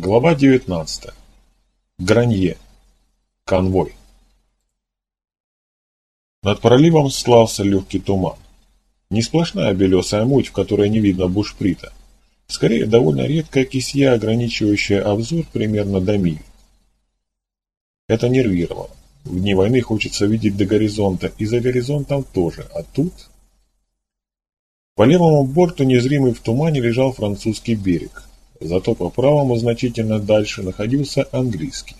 Глава 19. Гранье. Конвой. Над проливом слался легкий туман. Не сплошная белесая муть, в которой не видно бушприта. Скорее, довольно редкая кисья, ограничивающая обзор примерно до мили. Это нервировало. В дни войны хочется видеть до горизонта, и за горизонтом тоже, а тут... По левому борту, незримый в тумане, лежал французский берег. Зато по правому значительно дальше находился английский.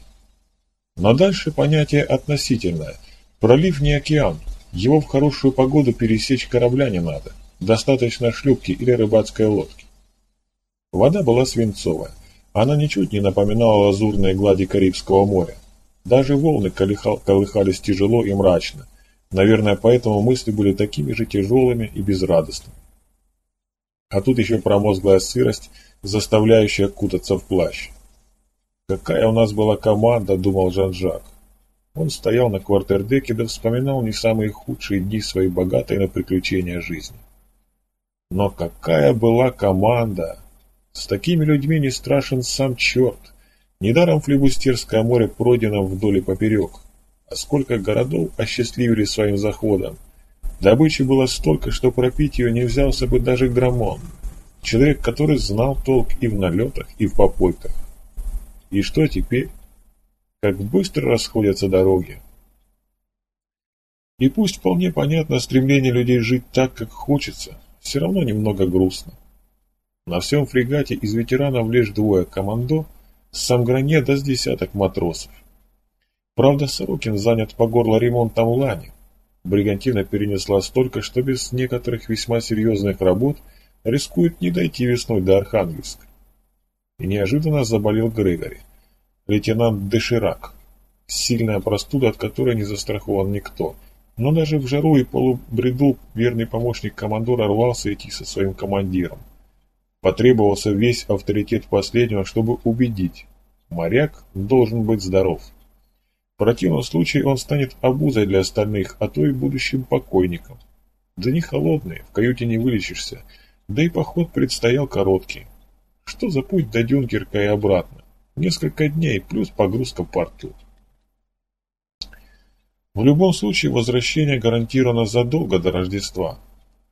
Но дальше понятие относительное. Пролив не океан. Его в хорошую погоду пересечь корабля не надо. Достаточно шлюпки или рыбацкой лодки. Вода была свинцовая. Она ничуть не напоминала лазурные глади Карибского моря. Даже волны колыхались тяжело и мрачно. Наверное, поэтому мысли были такими же тяжелыми и безрадостными. А тут еще промозглая сырость, заставляющая кутаться в плащ. «Какая у нас была команда», — думал Жан-Жак. Он стоял на квартердеке да вспоминал не самые худшие дни своей богатой на приключения жизни. Но какая была команда! С такими людьми не страшен сам черт. Недаром флебустерское море пройдено вдоль и поперек. А сколько городов осчастливили своим заходом. Добычи было столько, что пропить ее не взялся бы даже граммон. Человек, который знал толк и в налетах, и в попойках. И что теперь? Как быстро расходятся дороги. И пусть вполне понятно стремление людей жить так, как хочется, все равно немного грустно. На всем фрегате из ветеранов лишь двое командо, сам Гранье да с десяток матросов. Правда, Сорокин занят по горло ремонтом лани. Бригантина перенесла столько, что без некоторых весьма серьезных работ рискует не дойти весной до Архангельска. И неожиданно заболел Грегори, лейтенант Деширак. Сильная простуда, от которой не застрахован никто. Но даже в жару и полубреду верный помощник командора рвался идти со своим командиром. Потребовался весь авторитет последнего, чтобы убедить. Моряк должен быть здоров. В противном случае он станет обузой для остальных, а то и будущим покойником. Да не холодные, в каюте не вылечишься, да и поход предстоял короткий. Что за путь до Дюнкерка и обратно? Несколько дней, плюс погрузка в порту. В любом случае возвращение гарантировано задолго до Рождества,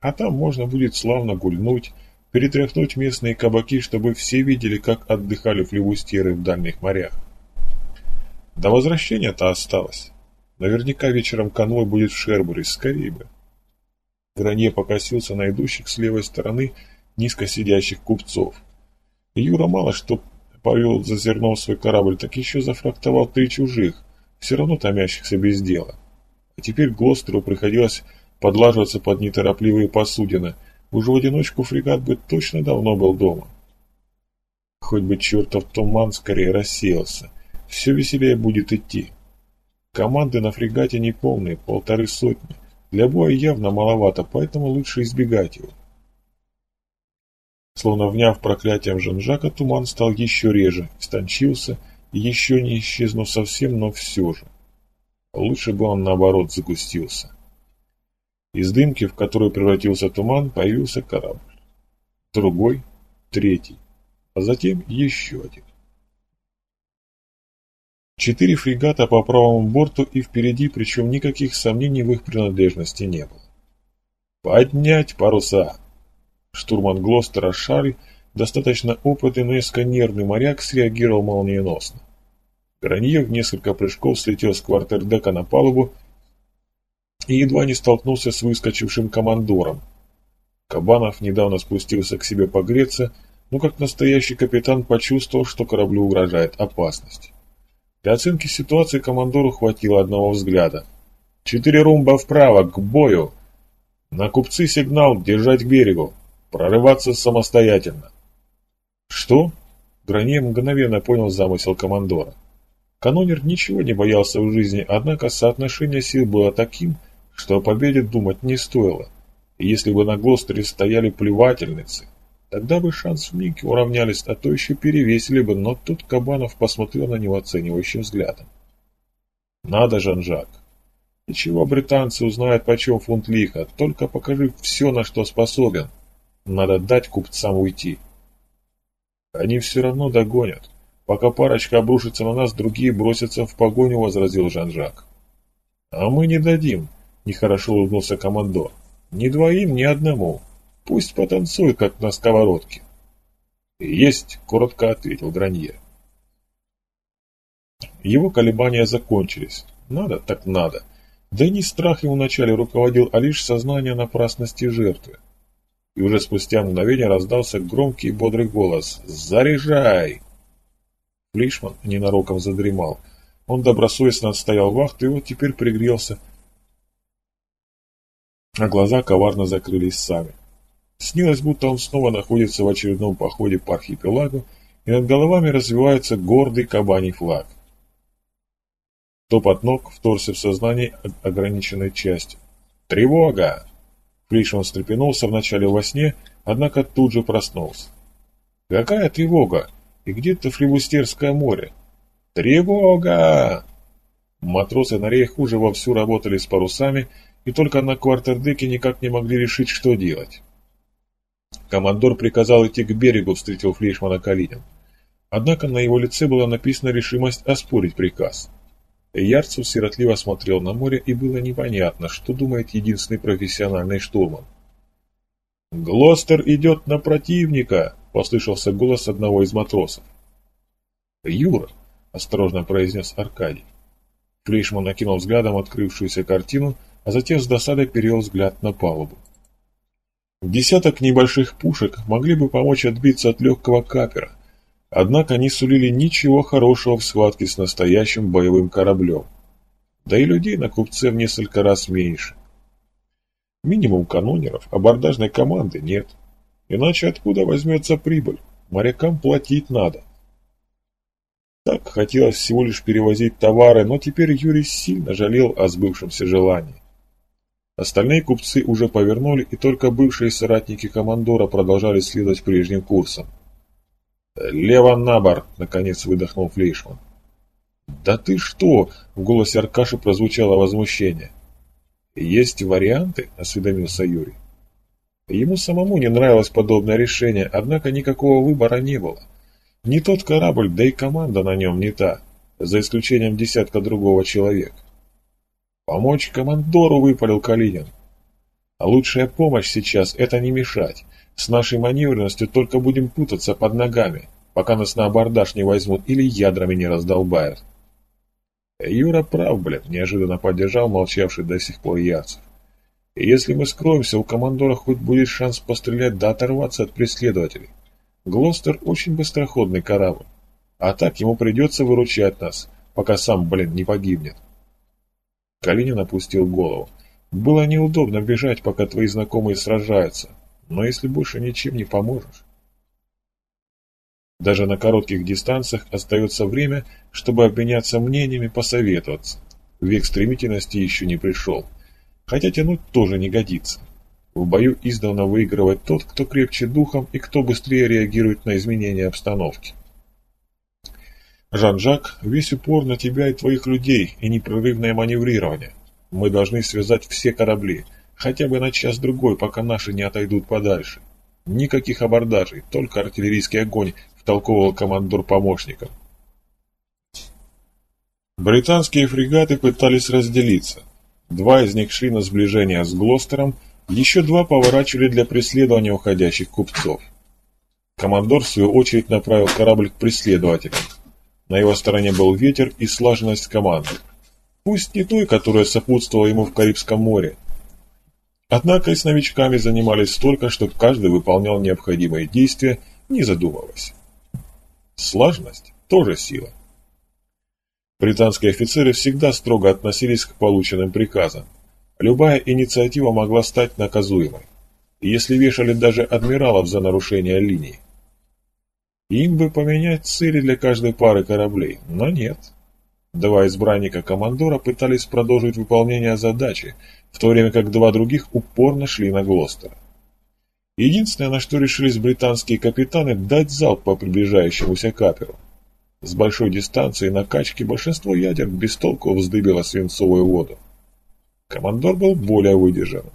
а там можно будет славно гульнуть, перетряхнуть местные кабаки, чтобы все видели, как отдыхали флевустеры в дальних морях. До возвращения-то осталось. Наверняка вечером конвой будет в Шербуре, скорее бы. Гранье покосился на идущих с левой стороны низко сидящих купцов. Юра мало что повел за зерном свой корабль, так еще зафрактовал три чужих, все равно томящихся без дела. А теперь Глостеру приходилось подлаживаться под неторопливые посудины – уже в одиночку фрегат бы точно давно был дома. Хоть бы чертов туман скорее рассеялся, все веселее будет идти. Команды на фрегате не полные, полторы сотни. Для боя явно маловато, поэтому лучше избегать его. Словно вняв проклятием Жанжака, туман стал еще реже, истончился и еще не исчезнув совсем, но все же. Лучше бы он наоборот загустился. Из дымки, в которую превратился туман, появился корабль. Другой, третий, а затем еще один. Четыре фрегата по правому борту и впереди, причем никаких сомнений в их принадлежности не было. «Поднять паруса!» Штурман Глостера Шарль, достаточно опытный, но несколько нервный моряк, среагировал молниеносно. Граньев несколько прыжков слетел с квартердека на палубу и едва не столкнулся с выскочившим командором. Кабанов недавно спустился к себе погреться, но как настоящий капитан почувствовал, что кораблю угрожает опасность. Для оценки ситуации командору хватило одного взгляда. «Четыре румба вправо, к бою!» «На купцы сигнал, держать к берегу, прорываться самостоятельно!» «Что?» Гранье мгновенно понял замысел командора. Канонер ничего не боялся в жизни, однако соотношение сил было таким, что о победе думать не стоило. И если бы на Глостере стояли плевательницы, тогда бы шансы вмиг уравнялись, а то еще перевесили бы, но тут Кабанов посмотрел на него оценивающим взглядом. Надо, Жан-Жак. И чего британцы узнают, почем фунт лиха, только покажи все, на что способен. Надо дать купцам уйти. Они все равно догонят. Пока парочка обрушится на нас, другие бросятся в погоню, возразил Жан-Жак. А мы не дадим, нехорошо улыбнулся командор. Ни двоим, ни одному. Пусть потанцует, как на сковородке. Есть, коротко ответил Гранье. Его колебания закончились. Надо, так надо. Да и не страх ему вначале руководил, а лишь сознание напрасности жертвы. И уже спустя мгновение раздался громкий и бодрый голос «Заряжай!». Флишман ненароком задремал. Он добросовестно отстоял вахту и вот теперь пригрелся, а глаза коварно закрылись сами. Снилось, будто он снова находится в очередном походе по архипелагу, и над головами развивается гордый кабаний флаг. Топот ног вторся в сознание ограниченной части. «Тревога!» Флишман встрепенулся вначале во сне, однако тут же проснулся. «Какая тревога? И где-то флебустерское море!» «Тревога!» Матросы на рейх уже вовсю работали с парусами, и только на квартердеке никак не могли решить, что делать. Командор приказал идти к берегу, встретил Флейшмана Калинин. Однако на его лице была написана решимость оспорить приказ. Ярцев сиротливо смотрел на море, и было непонятно, что думает единственный профессиональный штурман. «Глостер идет на противника!» — послышался голос одного из матросов. «Юра!» — осторожно произнес Аркадий. Флейшман накинул взглядом открывшуюся картину, а затем с досадой перевел взгляд на палубу. Десяток небольших пушек могли бы помочь отбиться от легкого капера, Однако они сулили ничего хорошего в схватке с настоящим боевым кораблем. Да и людей на купце в несколько раз меньше. Минимум канонеров, абордажной команды нет. Иначе откуда возьмется прибыль? Морякам платить надо. Так хотелось всего лишь перевозить товары, но теперь Юрий сильно жалел о сбывшемся желании. Остальные купцы уже повернули, и только бывшие соратники командора продолжали следовать прежним курсом. «Лево на борт!» — наконец выдохнул Флейшман. «Да ты что!» — в голосе Аркаши прозвучало возмущение. «Есть варианты?» — осведомился Юрий. Ему самому не нравилось подобное решение, однако никакого выбора не было. Не тот корабль, да и команда на нем не та, за исключением десятка другого человека. «Помочь командору!» — выпалил Калинин. «А лучшая помощь сейчас — это не мешать. С нашей маневренностью только будем путаться под ногами, пока нас на абордаж не возьмут или ядрами не раздолбают. Юра прав, блядь, неожиданно поддержал молчавший до сих пор Яцев. И если мы скроемся, у командора хоть будет шанс пострелять да оторваться от преследователей. Глостер очень быстроходный корабль, а так ему придется выручать нас, пока сам, блин, не погибнет. Калинин опустил голову. Было неудобно бежать, пока твои знакомые сражаются, но если больше ничем не поможешь... Даже на коротких дистанциях остается время, чтобы обменяться мнениями, посоветоваться. Век стремительности еще не пришел. Хотя тянуть тоже не годится. В бою издавна выигрывает тот, кто крепче духом и кто быстрее реагирует на изменения обстановки. Жан-Жак, весь упор на тебя и твоих людей, и непрерывное маневрирование. Мы должны связать все корабли – Хотя бы на час-другой, пока наши не отойдут подальше. Никаких абордажей, только артиллерийский огонь, втолковывал командор помощником. Британские фрегаты пытались разделиться. Два из них шли на сближение с Глостером, еще два поворачивали для преследования уходящих купцов. Командор, в свою очередь, направил корабль к преследователям. На его стороне был ветер и слаженность команды. Пусть не той, которая сопутствовала ему в Карибском море, Однако и с новичками занимались столько, что каждый выполнял необходимые действия, не задумываясь. Слаженность – тоже сила. Британские офицеры всегда строго относились к полученным приказам. Любая инициатива могла стать наказуемой, если вешали даже адмиралов за нарушение линии. Им бы поменять цели для каждой пары кораблей, но нет. Два избранника командора пытались продолжить выполнение задачи – в то время как два других упорно шли на Глостер. Единственное, на что решились британские капитаны, дать залп по приближающемуся каперу. С большой дистанции накачки большинство ядер без толку вздыбило свинцовую воду. Командор был более выдержанным.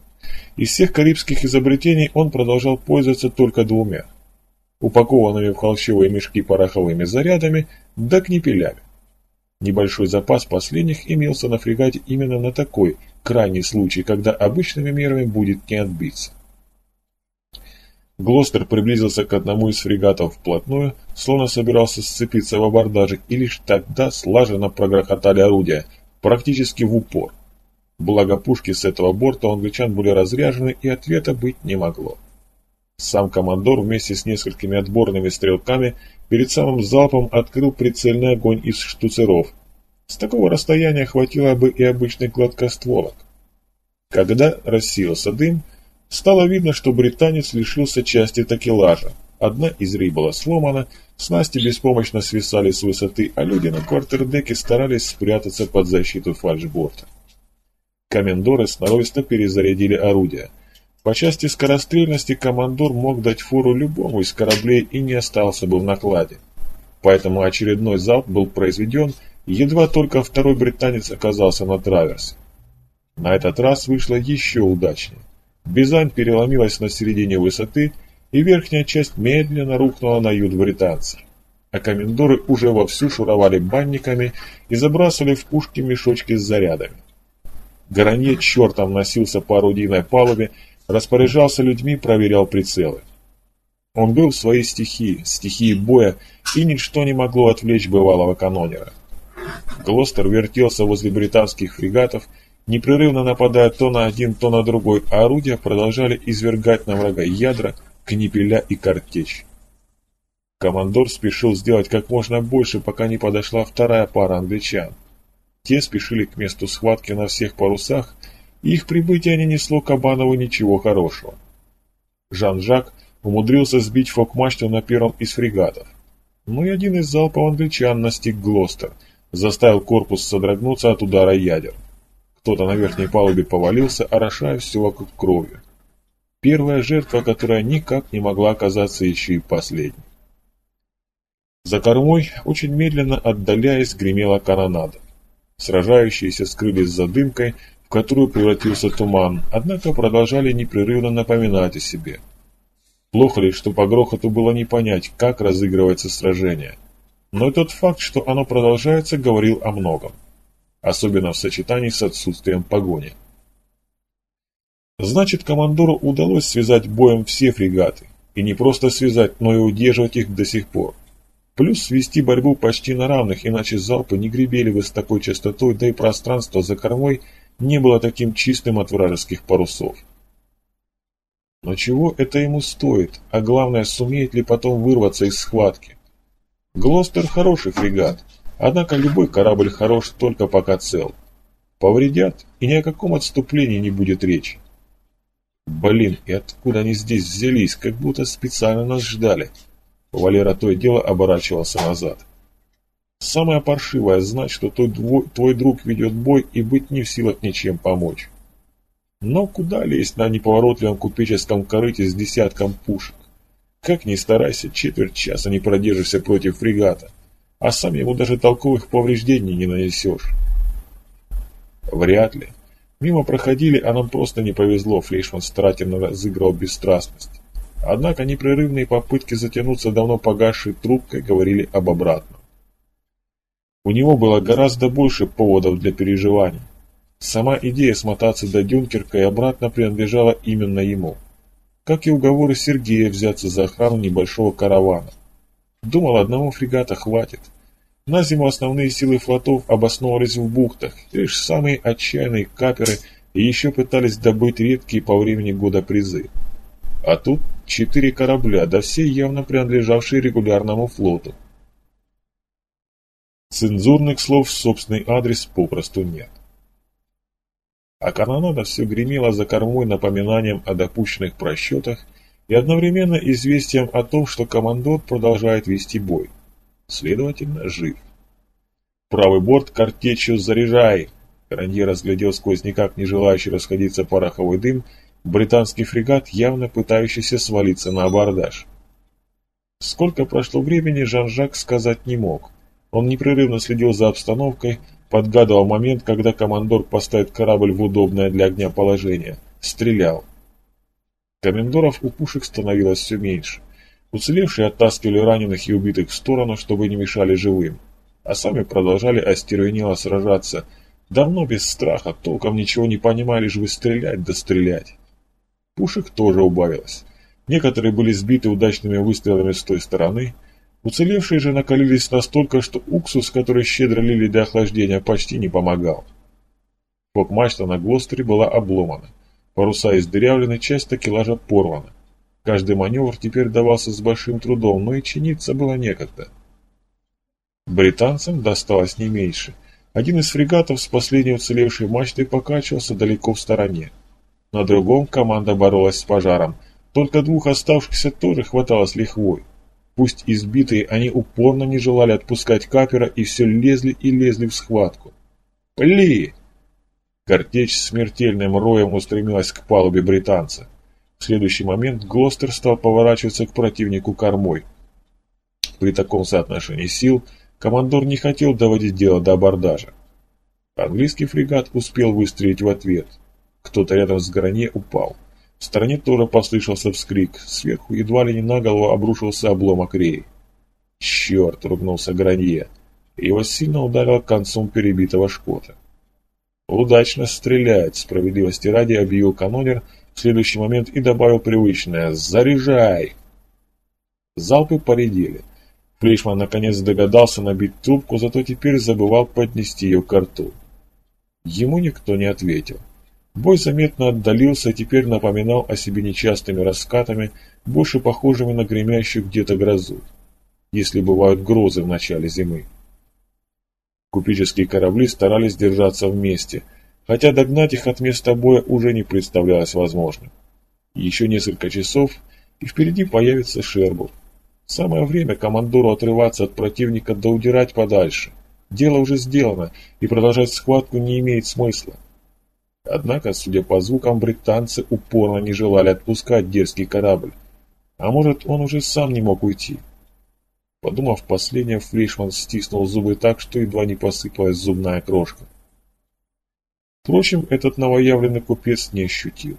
Из всех карибских изобретений он продолжал пользоваться только двумя. Упакованными в холщовые мешки пороховыми зарядами, да книпелями. Небольшой запас последних имелся на фрегате именно на такой крайний случай, когда обычными мерами будет не отбиться. Глостер приблизился к одному из фрегатов вплотную, словно собирался сцепиться в абордаже, и лишь тогда слаженно прогрохотали орудия, практически в упор. Благо пушки с этого борта англичан были разряжены, и ответа быть не могло. Сам командор вместе с несколькими отборными стрелками перед самым залпом открыл прицельный огонь из штуцеров. С такого расстояния хватило бы и обычных гладкостволок. Когда рассеялся дым, стало видно, что британец лишился части такелажа. Одна из рей была сломана, снасти беспомощно свисали с высоты, а люди на квартердеке старались спрятаться под защиту фальшборта. Комендоры сноровисто перезарядили орудия – по части скорострельности командор мог дать фору любому из кораблей и не остался бы в накладе. Поэтому очередной залп был произведен, едва только второй британец оказался на траверсе. На этот раз вышло еще удачнее. Бизань переломилась на середине высоты, и верхняя часть медленно рухнула на ют британцев. А комендоры уже вовсю шуровали банниками и забрасывали в пушки мешочки с зарядами. Гаранье чертом носился по орудийной палубе, распоряжался людьми, проверял прицелы. Он был в своей стихии, стихии боя, и ничто не могло отвлечь бывалого канонера. Глостер вертелся возле британских фрегатов, непрерывно нападая то на один, то на другой, а орудия продолжали извергать на врага ядра, книпеля и картечь. Командор спешил сделать как можно больше, пока не подошла вторая пара англичан. Те спешили к месту схватки на всех парусах, их прибытие не несло Кабанову ничего хорошего. Жан-Жак умудрился сбить фок-мачту на первом из фрегатов. Но и один из залпов англичан настиг Глостер, заставил корпус содрогнуться от удара ядер. Кто-то на верхней палубе повалился, орошая все вокруг кровью. Первая жертва, которая никак не могла оказаться еще и последней. За кормой, очень медленно отдаляясь, гремела канонада. Сражающиеся скрылись за дымкой, которую превратился туман, однако продолжали непрерывно напоминать о себе. Плохо ли, что по грохоту было не понять, как разыгрывается сражение. Но и тот факт, что оно продолжается, говорил о многом. Особенно в сочетании с отсутствием погони. Значит, командору удалось связать боем все фрегаты. И не просто связать, но и удерживать их до сих пор. Плюс свести борьбу почти на равных, иначе залпы не гребели бы с такой частотой, да и пространство за кормой – не было таким чистым от вражеских парусов. Но чего это ему стоит, а главное, сумеет ли потом вырваться из схватки? Глостер хороший фрегат, однако любой корабль хорош только пока цел. Повредят, и ни о каком отступлении не будет речи. Блин, и откуда они здесь взялись, как будто специально нас ждали? Валера то и дело оборачивался назад. Самое паршивое – знать, что твой, твой друг ведет бой и быть не в силах ничем помочь. Но куда лезть на неповоротливом купеческом корыте с десятком пушек? Как ни старайся, четверть часа не продержишься против фрегата, а сам ему даже толковых повреждений не нанесешь. Вряд ли. Мимо проходили, а нам просто не повезло, Флейшман старательно разыграл бесстрастность. Однако непрерывные попытки затянуться давно погасшей трубкой говорили об обратном. У него было гораздо больше поводов для переживаний. Сама идея смотаться до Дюнкерка и обратно принадлежала именно ему. Как и уговоры Сергея взяться за охрану небольшого каравана. Думал, одного фрегата хватит. На зиму основные силы флотов обосновывались в бухтах, лишь самые отчаянные каперы и еще пытались добыть редкие по времени года призы. А тут четыре корабля, да все явно принадлежавшие регулярному флоту. Цензурных слов в собственный адрес попросту нет. А канонада все гремела за кормой напоминанием о допущенных просчетах и одновременно известием о том, что командор продолжает вести бой. Следовательно, жив. Правый борт картечью заряжай! Каранье разглядел сквозь никак не желающий расходиться пороховой дым британский фрегат, явно пытающийся свалиться на абордаж. Сколько прошло времени, Жан-Жак сказать не мог – он непрерывно следил за обстановкой, подгадывал момент, когда командор поставит корабль в удобное для огня положение. Стрелял. Комендоров у пушек становилось все меньше. Уцелевшие оттаскивали раненых и убитых в сторону, чтобы не мешали живым, а сами продолжали остервенело сражаться, давно без страха, толком ничего не понимая, лишь бы стрелять да стрелять. Пушек тоже убавилось. Некоторые были сбиты удачными выстрелами с той стороны, уцелевшие же накалились настолько, что уксус, который щедро лили для охлаждения, почти не помогал. Фок-мачта на Глостере была обломана, паруса издырявлены, часть такелажа порвана. Каждый маневр теперь давался с большим трудом, но и чиниться было некогда. Британцам досталось не меньше. Один из фрегатов с последней уцелевшей мачтой покачивался далеко в стороне. На другом команда боролась с пожаром. Только двух оставшихся тоже хватало с лихвой. Пусть избитые, они упорно не желали отпускать капера и все лезли и лезли в схватку. «Пли!» Картечь смертельным роем устремилась к палубе британца. В следующий момент Глостер стал поворачиваться к противнику кормой. При таком соотношении сил командор не хотел доводить дело до абордажа. Английский фрегат успел выстрелить в ответ. Кто-то рядом с Гранье упал. В стороне тоже послышался вскрик. Сверху едва ли не на голову обрушился обломок реи. «Черт!» — ругнулся Гранье. Его сильно ударило концом перебитого шкота. «Удачно стреляет!» — справедливости ради объявил канонер — в следующий момент и добавил привычное «Заряжай!». Залпы поредели. Флейшман наконец догадался набить трубку, зато теперь забывал поднести ее к рту. Ему никто не ответил. Бой заметно отдалился и теперь напоминал о себе нечастыми раскатами, больше похожими на гремящую где-то грозу, если бывают грозы в начале зимы. Купеческие корабли старались держаться вместе – хотя догнать их от места боя уже не представлялось возможным. Еще несколько часов, и впереди появится Шербур. Самое время командору отрываться от противника да удирать подальше. Дело уже сделано, и продолжать схватку не имеет смысла. Однако, судя по звукам, британцы упорно не желали отпускать дерзкий корабль. А может, он уже сам не мог уйти. Подумав последнее, Флейшман стиснул зубы так, что едва не посыпалась зубная крошка. Впрочем, этот новоявленный купец не ощутил.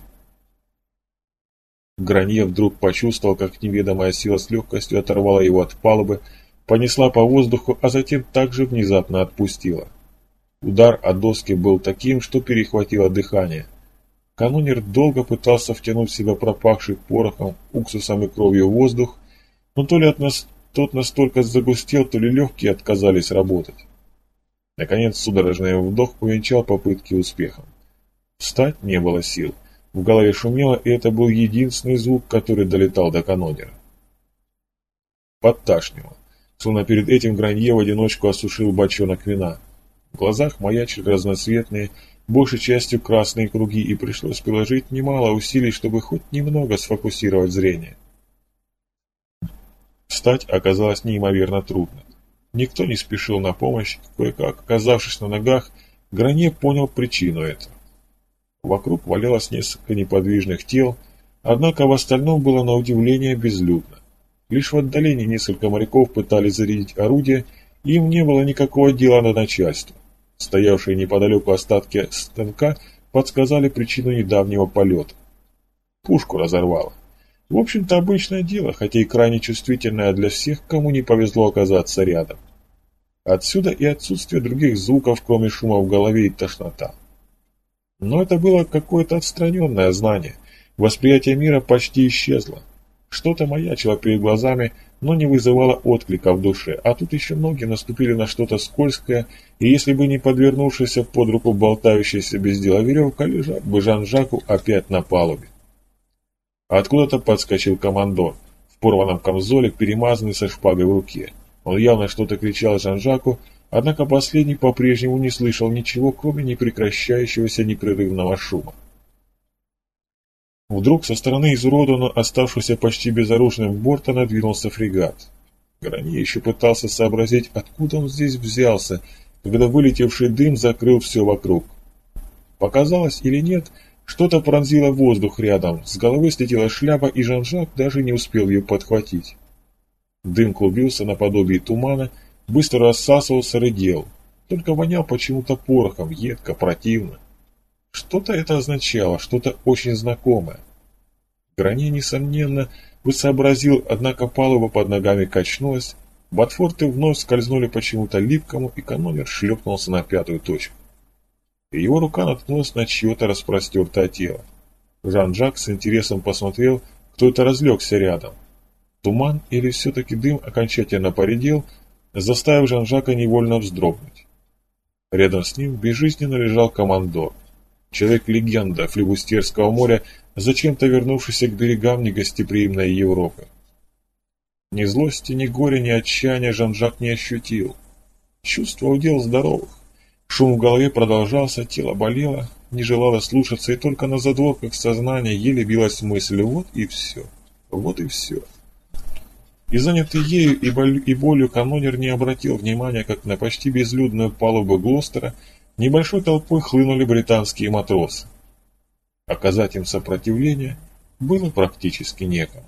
Гранье вдруг почувствовал, как неведомая сила с легкостью оторвала его от палубы, понесла по воздуху, а затем также внезапно отпустила. Удар о доски был таким, что перехватило дыхание. Канонер долго пытался втянуть в себя пропахший порохом, уксусом и кровью воздух, но то ли от нас тот настолько загустел, то ли легкие отказались работать. Наконец судорожный вдох увенчал попытки успехом. Встать не было сил. В голове шумело, и это был единственный звук, который долетал до канонера. Подташнило. Словно перед этим Гранье в одиночку осушил бочонок вина. В глазах маячили разноцветные, большей частью красные круги, и пришлось приложить немало усилий, чтобы хоть немного сфокусировать зрение. Встать оказалось неимоверно трудно. Никто не спешил на помощь, кое-как, оказавшись на ногах, Гране понял причину этого. Вокруг валялось несколько неподвижных тел, однако в остальном было на удивление безлюдно. Лишь в отдалении несколько моряков пытались зарядить орудие, им не было никакого дела на начальство. Стоявшие неподалеку остатки станка подсказали причину недавнего полета. Пушку разорвало. В общем-то, обычное дело, хотя и крайне чувствительное для всех, кому не повезло оказаться рядом. Отсюда и отсутствие других звуков, кроме шума в голове и тошнота. Но это было какое-то отстраненное знание. Восприятие мира почти исчезло. Что-то маячило перед глазами, но не вызывало отклика в душе, а тут еще ноги наступили на что-то скользкое, и если бы не подвернувшаяся под руку болтающаяся без дела веревка, лежал бы Жан-Жаку опять на палубе. Откуда-то подскочил командор, в порванном камзоле, перемазанный со шпагой в руке. Он явно что-то кричал Жан-Жаку, однако последний по-прежнему не слышал ничего, кроме непрекращающегося непрерывного шума. Вдруг со стороны изуродованного, оставшегося почти безоружным борта надвинулся фрегат. Грани еще пытался сообразить, откуда он здесь взялся, когда вылетевший дым закрыл все вокруг. Показалось или нет, что-то пронзило воздух рядом, с головы слетела шляпа, и Жан-Жак даже не успел ее подхватить. Дым клубился наподобие тумана, быстро рассасывался, рыдел. Только вонял почему-то порохом, едко, противно. Что-то это означало, что-то очень знакомое. Грани, несомненно, бы сообразил, однако палуба под ногами качнулась, Ботфорты вновь скользнули почему-то липкому, и канонер шлепнулся на пятую точку. Его рука наткнулась на чье-то распростертое тело. Жан-Жак с интересом посмотрел, кто это разлегся рядом. Туман или все-таки дым окончательно поредел, заставив Жан-Жака невольно вздрогнуть. Рядом с ним безжизненно лежал командор. Человек-легенда флебустерского моря, зачем-то вернувшийся к берегам негостеприимной Европы. Ни злости, ни горя, ни отчаяния Жан-Жак не ощутил. Чувство удел здоровых. Шум в голове продолжался, тело болело, не желало слушаться, и только на задворках сознания еле билась мысль «вот и все, вот и все». И занятый ею и, боль, и болью канонер не обратил внимания, как на почти безлюдную палубу Глостера небольшой толпой хлынули британские матросы. Оказать им сопротивление было практически некому.